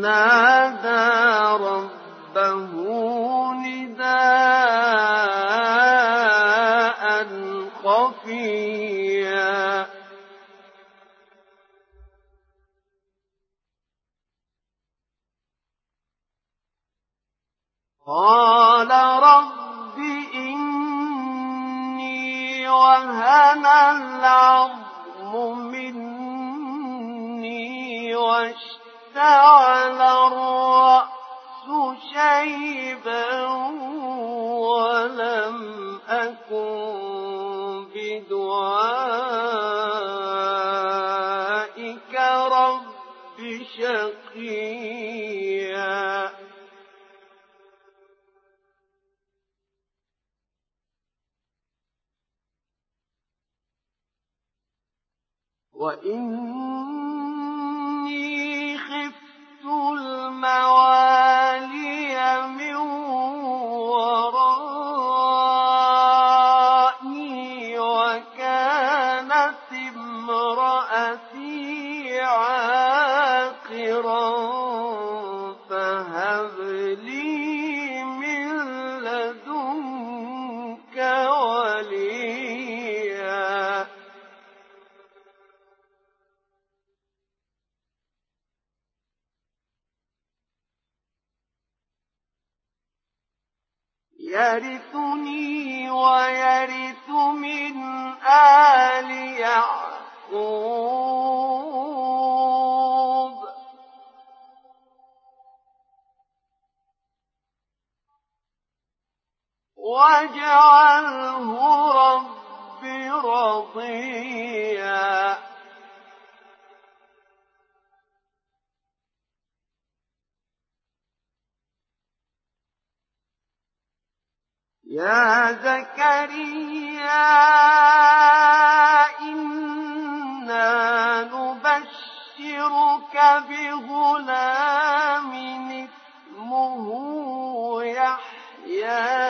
إذ وإني آل يعقوب واجعله رب رضيا. يا زكريا إنا نبشرك بغلام اسمه يحيى.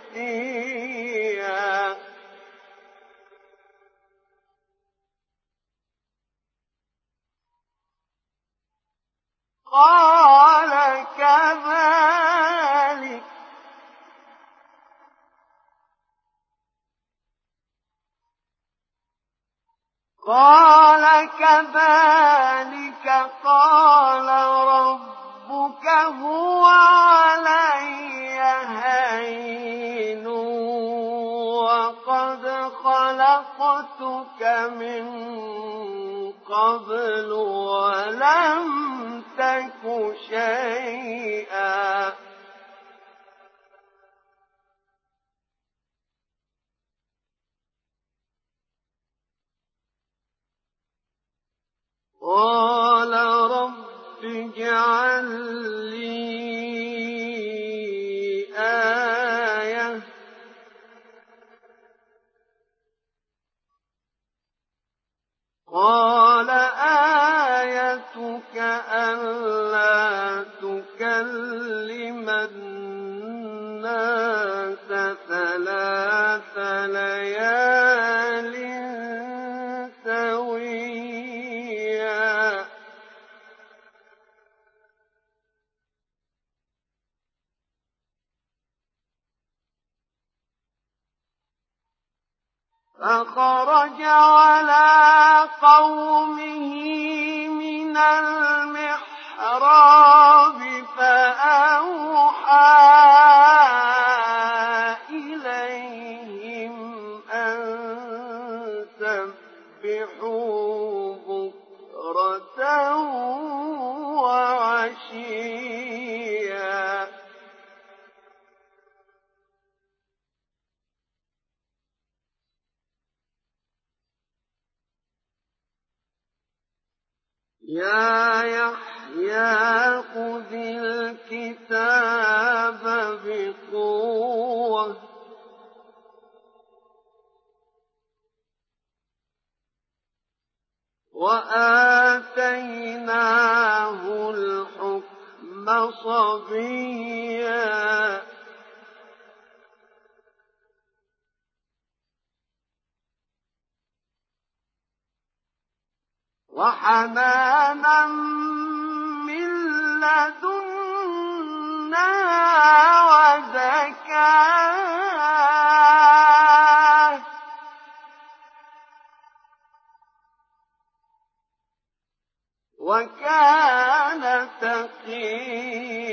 قال كذلك. قال كذلك قال ربك هو علي هين وقد خلقتك من قبل ولم تك شيئا. قال رب اجعل وَلَيَالٍ سَوِيًّا. فَخَرَجَ على وآتيناه الحكم صبيا. وحنانا من لدنا وزكاة. وكان تقيا.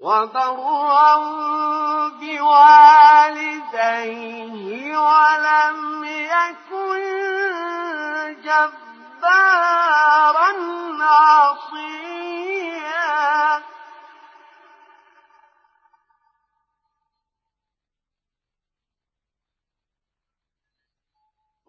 وبرا بوالديه ولم يكن جبارا عصيا.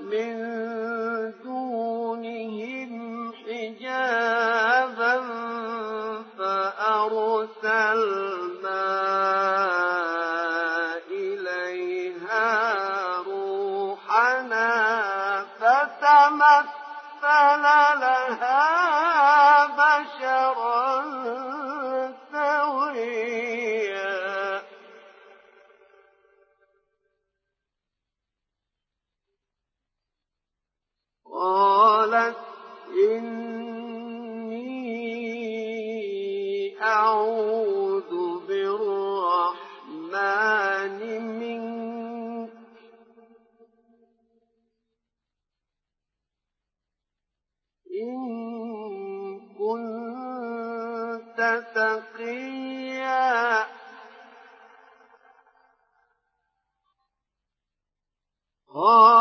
من دونهم حجابا فأرسلنا قال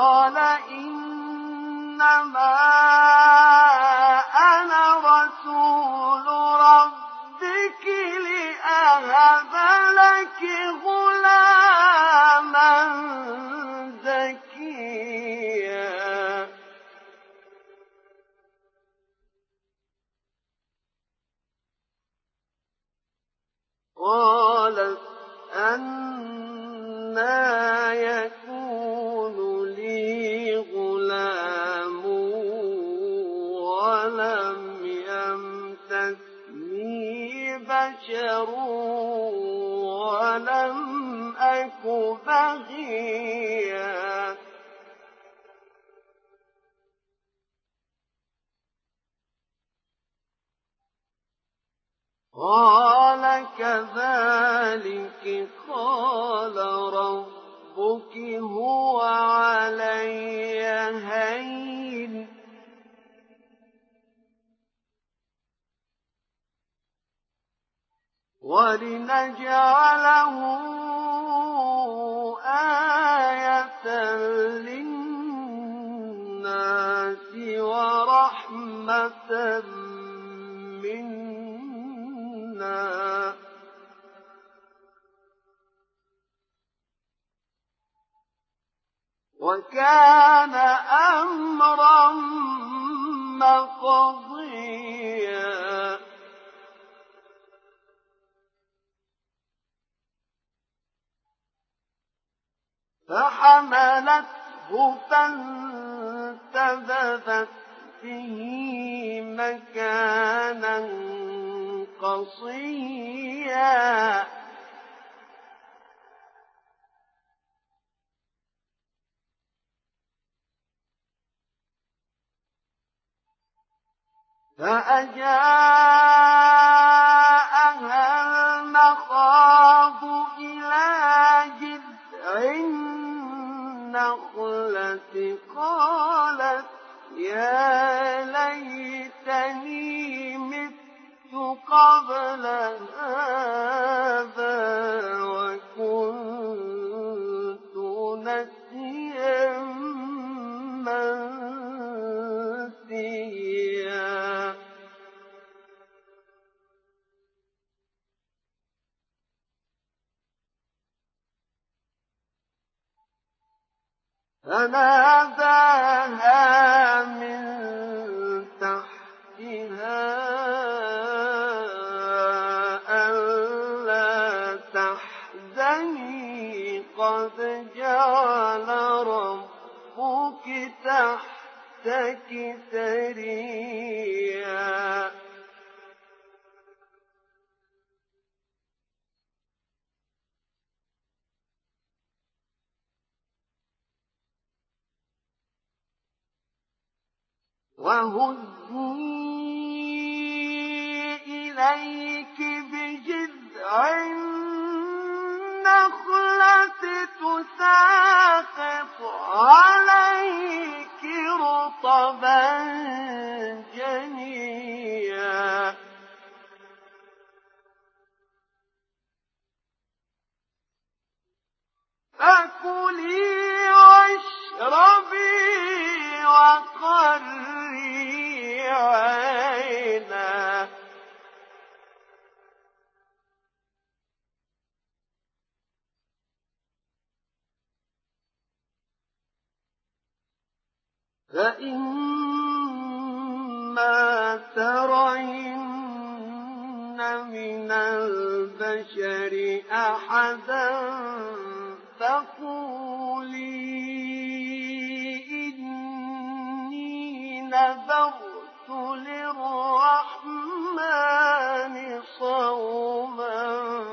فحملته فانتبذت به مكانا قصيا فأجاءها المخاض النخلة قالت يا ليتني مت قبل هذا وكنت فناداها من تحتها ألا تحزني قد جعل ربك تحتك سريا وهزي إليك بجذع النخلة تساقط عليك رطبا جنيا فكلي فإما ترين من البشر أحدا فقولي إني نذرت للرحمن صوما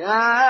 يا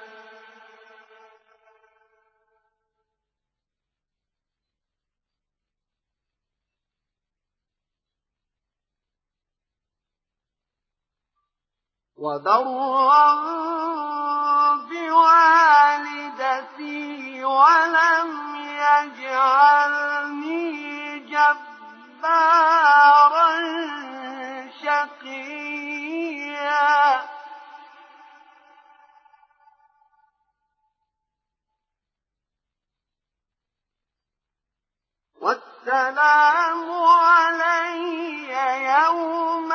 وبرا بوالدتي ولم يجعلني جبارا شقيا. والسلام علي يوم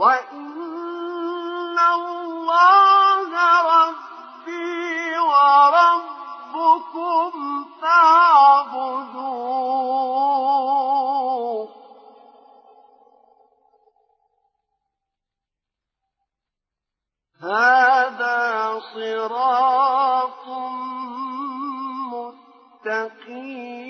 وإن الله ربي وربكم فاعبدوه. هذا صراط مستقيم.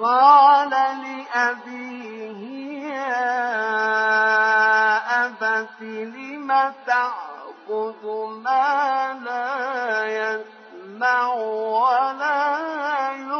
قال لأبيه يا أبت لم تعبد ما لا يسمع ولا يبصر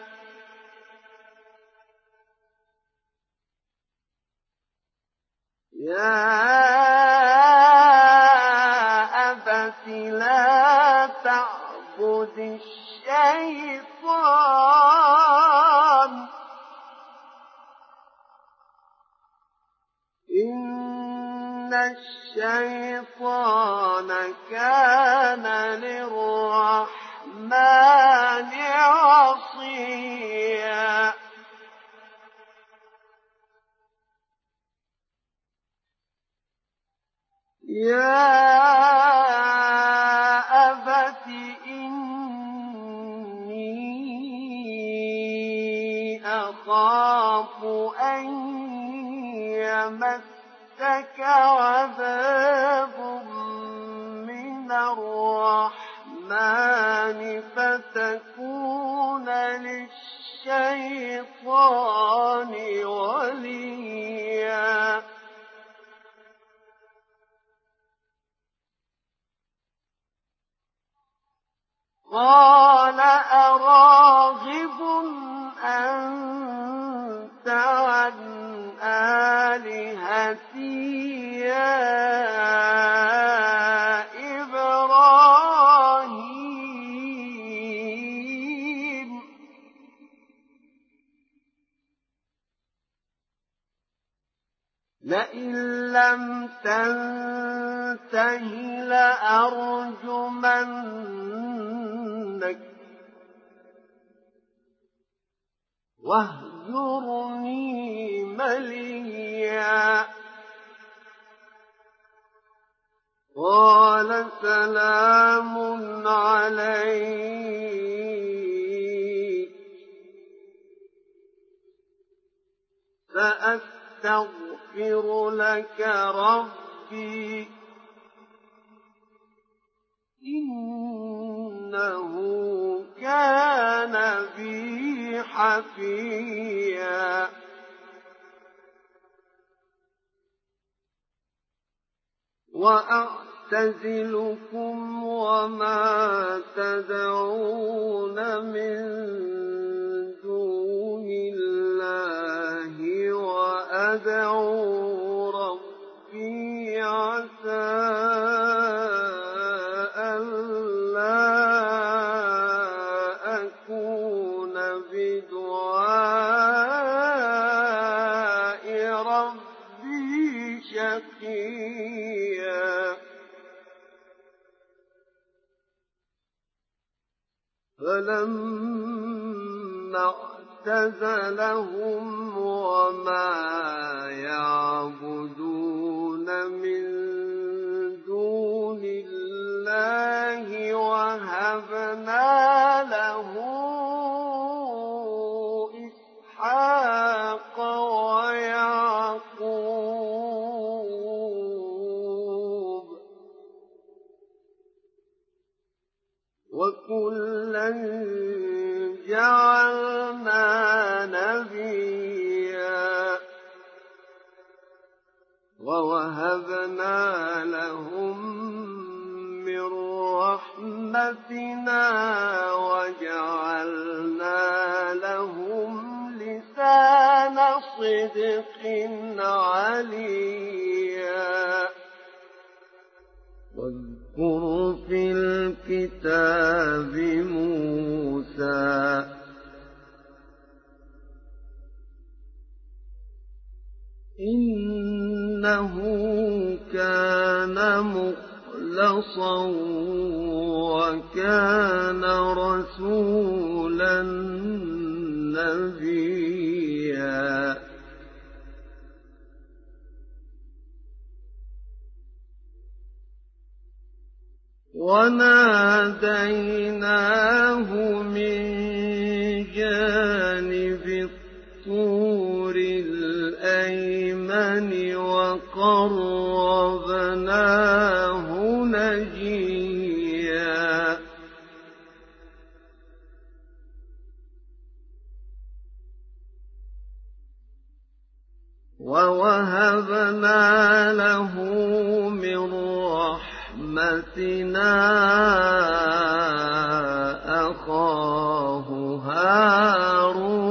يا أبت لا تعبد الشيطان. إن الشيطان كان للرحمن عصيا. يا أبت إني أخاف أن يمسك عذاب من الرحمن فتكون للشيطان وليا قال أراغب أنت عن آلهتي يا لئن لم تنته لأرجمنك. واهجرني مليا. قال سلام عليك. سأستغفر لك ربي. إنه كان بي حفيا. وأعتزلكم وما تدعون من دون الله أدعو ربي عسى ألا أكون بدعاء ربي شقيا فلما اعتزلهم وما يعبدون من دون الله وهبنا له إسحاق ويعقوب وكلا ووهبنا لهم من رحمتنا وجعلنا لهم لسان صدق عليا. واذكر في الكتاب موسى وكان رسولا نبيا. وناديناه من جانب الطور الأيمن وقربناه ووهبنا له من رحمتنا أخاه هارون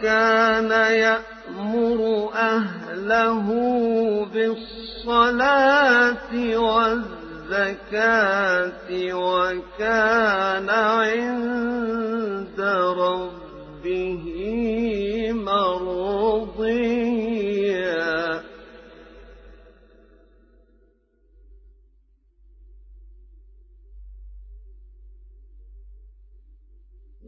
وكان يأمر أهله بالصلاة والزكاة وكان عند ربه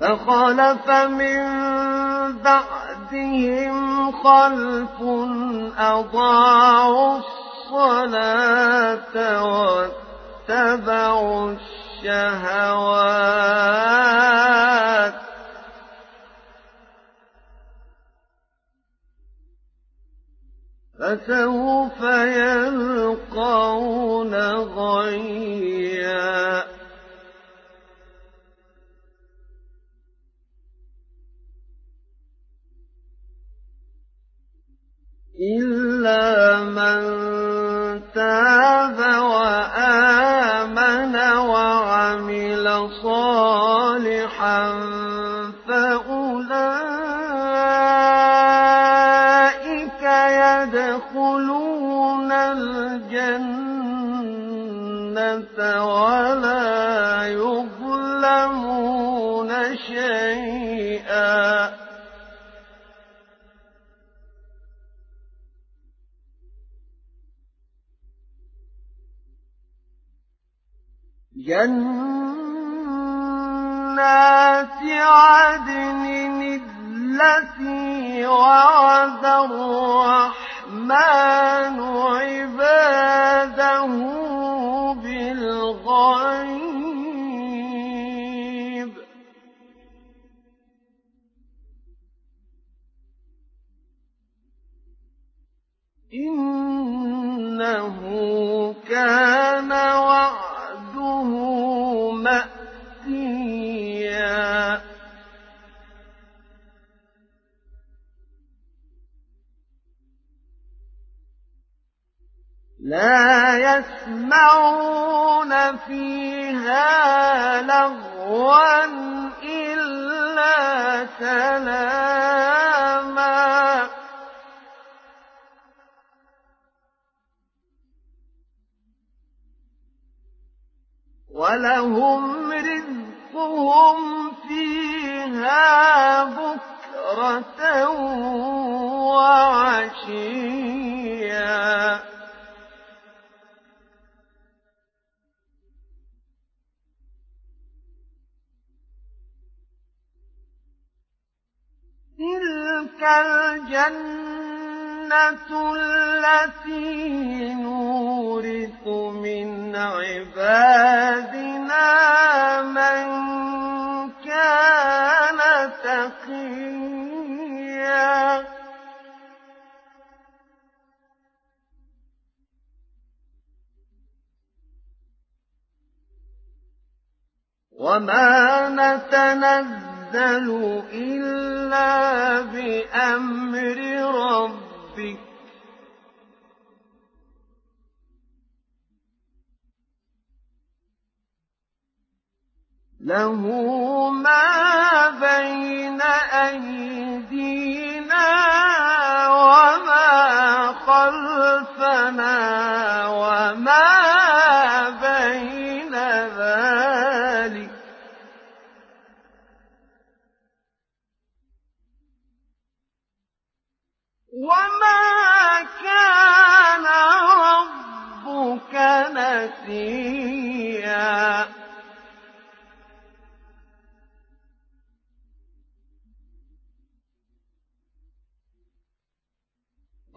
فخلف من بعدهم خلف أضاعوا الصلاة واتبعوا الشهوات. فسوف يلقون غيا. إلا من تاب وآمن وعمل صالحا فأولئك يدخلون الجنة ولا يظلمون شيئا جنات عدن التي وعد الرحمن عباده بالغيب. لا يسمعون فيها لغوا إلا سلاما. ولهم رزقهم فيها بكرة وعشيا. الجنة التي نورث من عبادنا من كان تقيا. وما نتنزل إلا بأمر ربك. له ما بين أيدينا وما خلفنا وما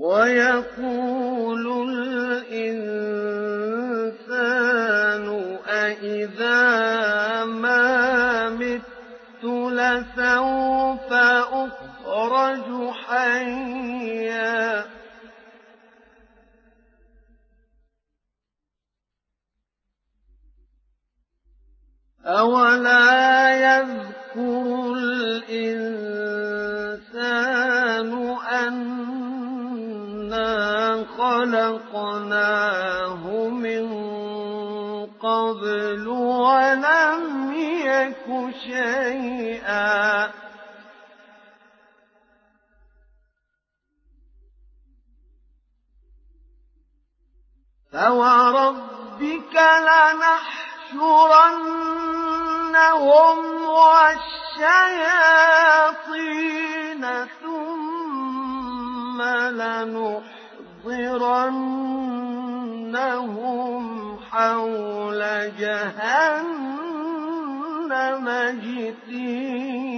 وَيَقُولُ الْإِنسَانُ أَإِذَا مَا مِتُّ لَسَوْفَ أُخْرَجُ حَيًّا أَوَلَا يَذْكُرُ الْإِنسَانُ خلقناه من قبل ولم يك شيئا. فوربك لنحشرنهم والشياطين ثم لنحضرنهم حول جهنم جثيا.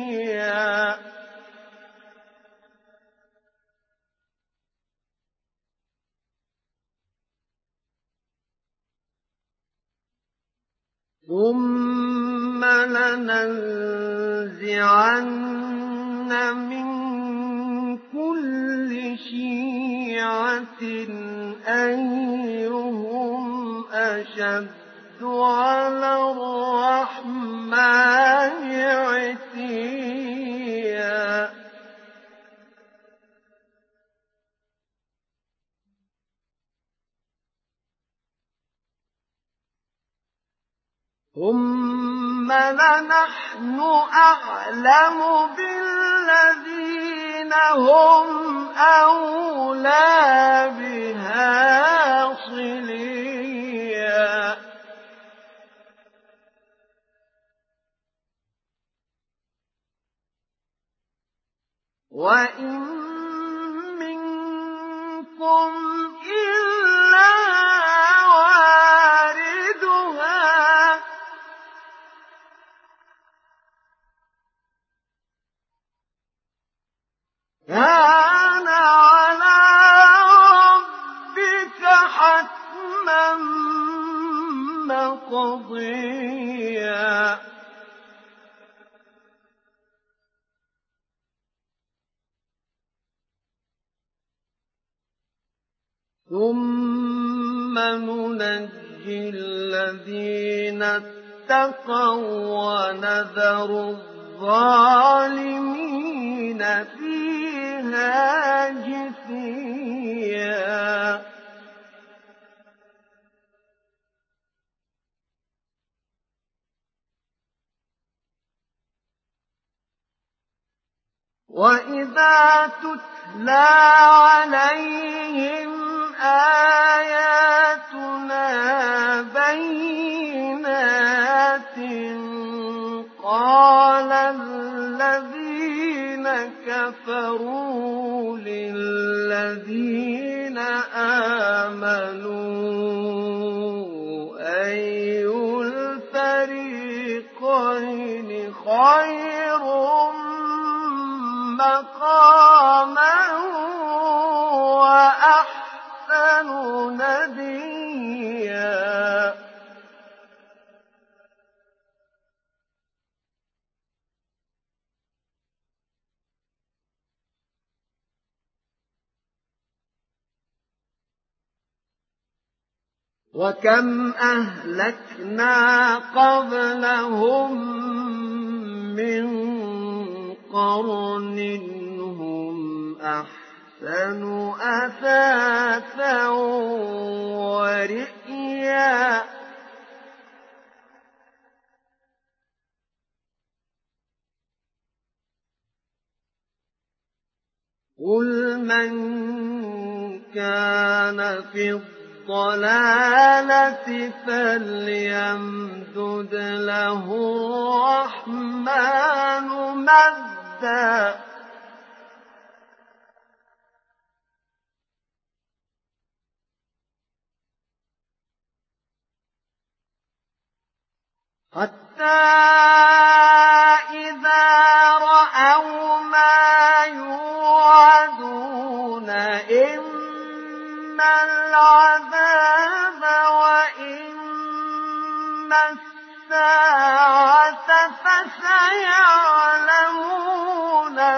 ثم لننزعن من كل شيعة أيهم أشد على الرحمن عتيا ثم لنحن أعلم بالذين هم أولى بها صليا وإن منكم إلا على ربك حتما مقضيا. ثم ننجي الذين اتقوا ونذر الظالمين فيها. جثيا وإذا تتلى عليهم آياتنا بينات قال الذين كفروا للذين آمنوا. أي الفريقين خير مقاما وأحسن نديا. وكم أهلكنا قبلهم من قرن هم أحسن أثاثا ورئيا قل من كان في الضلالة فليمدد له الرحمن مدا حتى إذا رأوا ما يوعدون إما العذاب وإن الساعة فسيعلمون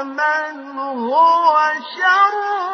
من هو شر.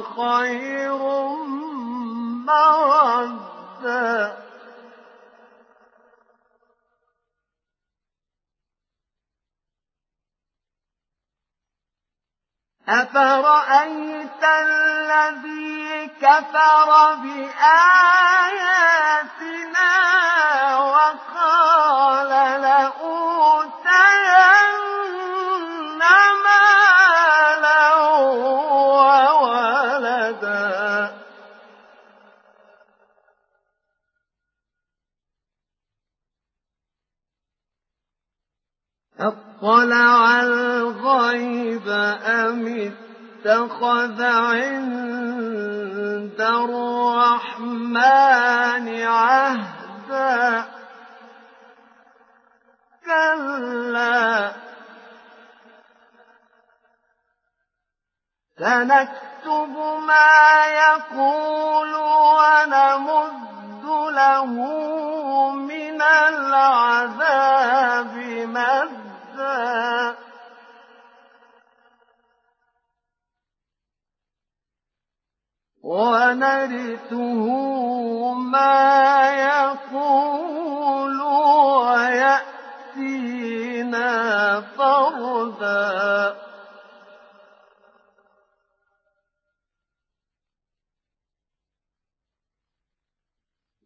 وخير مردا أفرأيت الذي كفر بآياتنا وقال لأوتين أطلع الغيب أم اتخذ عند الرحمن عهدا؟ كلا. سنكتب ما يقول ونمد له من العذاب مدا ونرثه ما يقول ويأتينا فردا.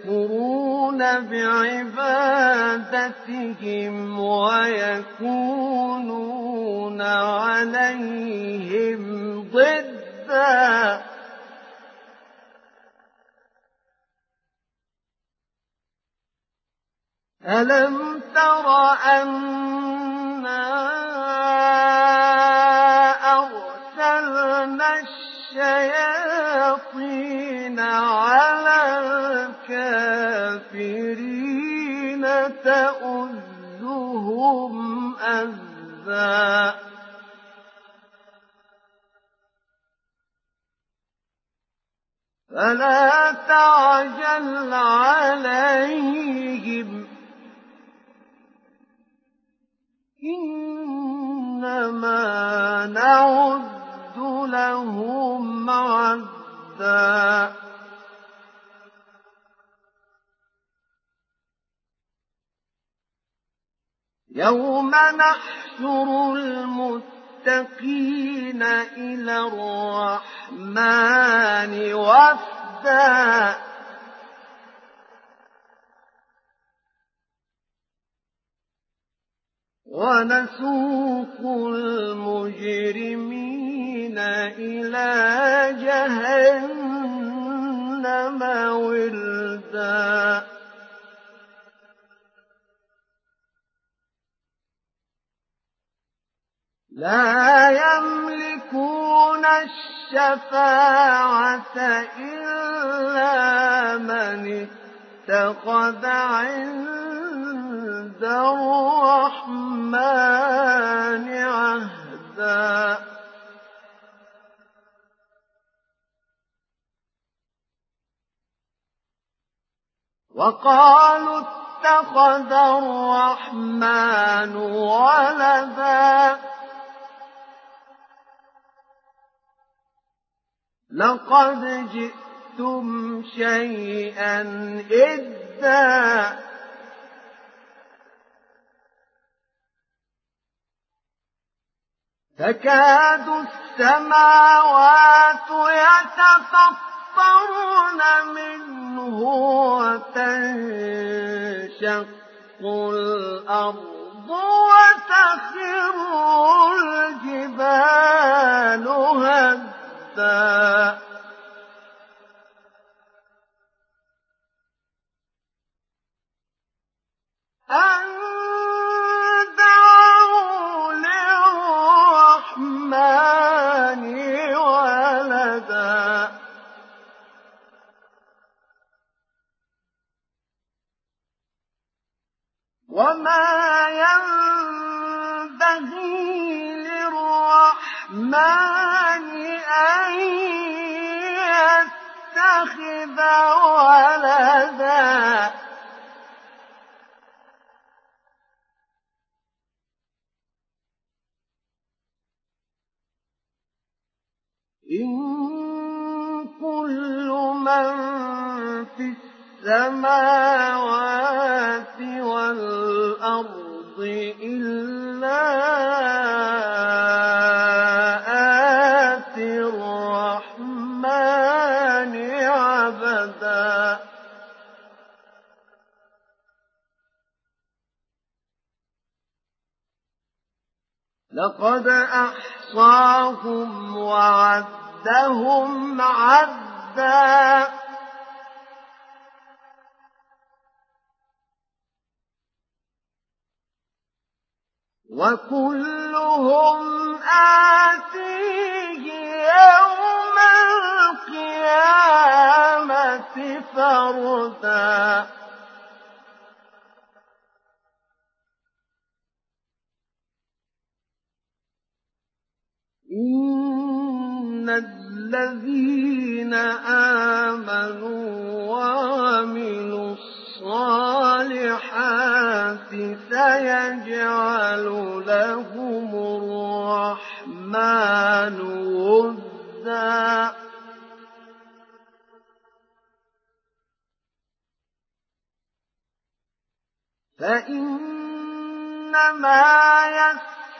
سيكفرون بعبادتهم ويكونون عليهم ضدا ألم تر أنا أرسلنا الشياطين تؤذهم أذى. فلا تعجل عليهم. إنما نعد لهم عدا. يوم نحشر المتقين إلى الرحمن وفدا. ونسوق المجرمين إلى جهنم وردا. لا يملكون الشفاعة إلا من اتخذ عند الرحمن عهدا. وقالوا اتخذ الرحمن ولدا. لقد جئت أُوتِيتُمْ شَيْئًا إِدًّا. تكاد السماوات يتفطرن منه وتنشق الأرض وتخر الجبال هدا.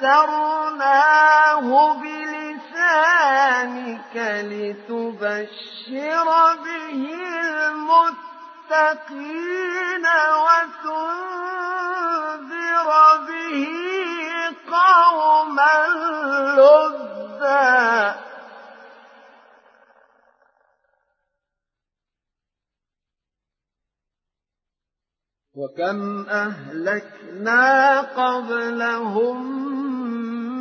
يسرناه بلسانك لتبشر به المتقين وتنذر به قوما لذا وكم أهلكنا قبلهم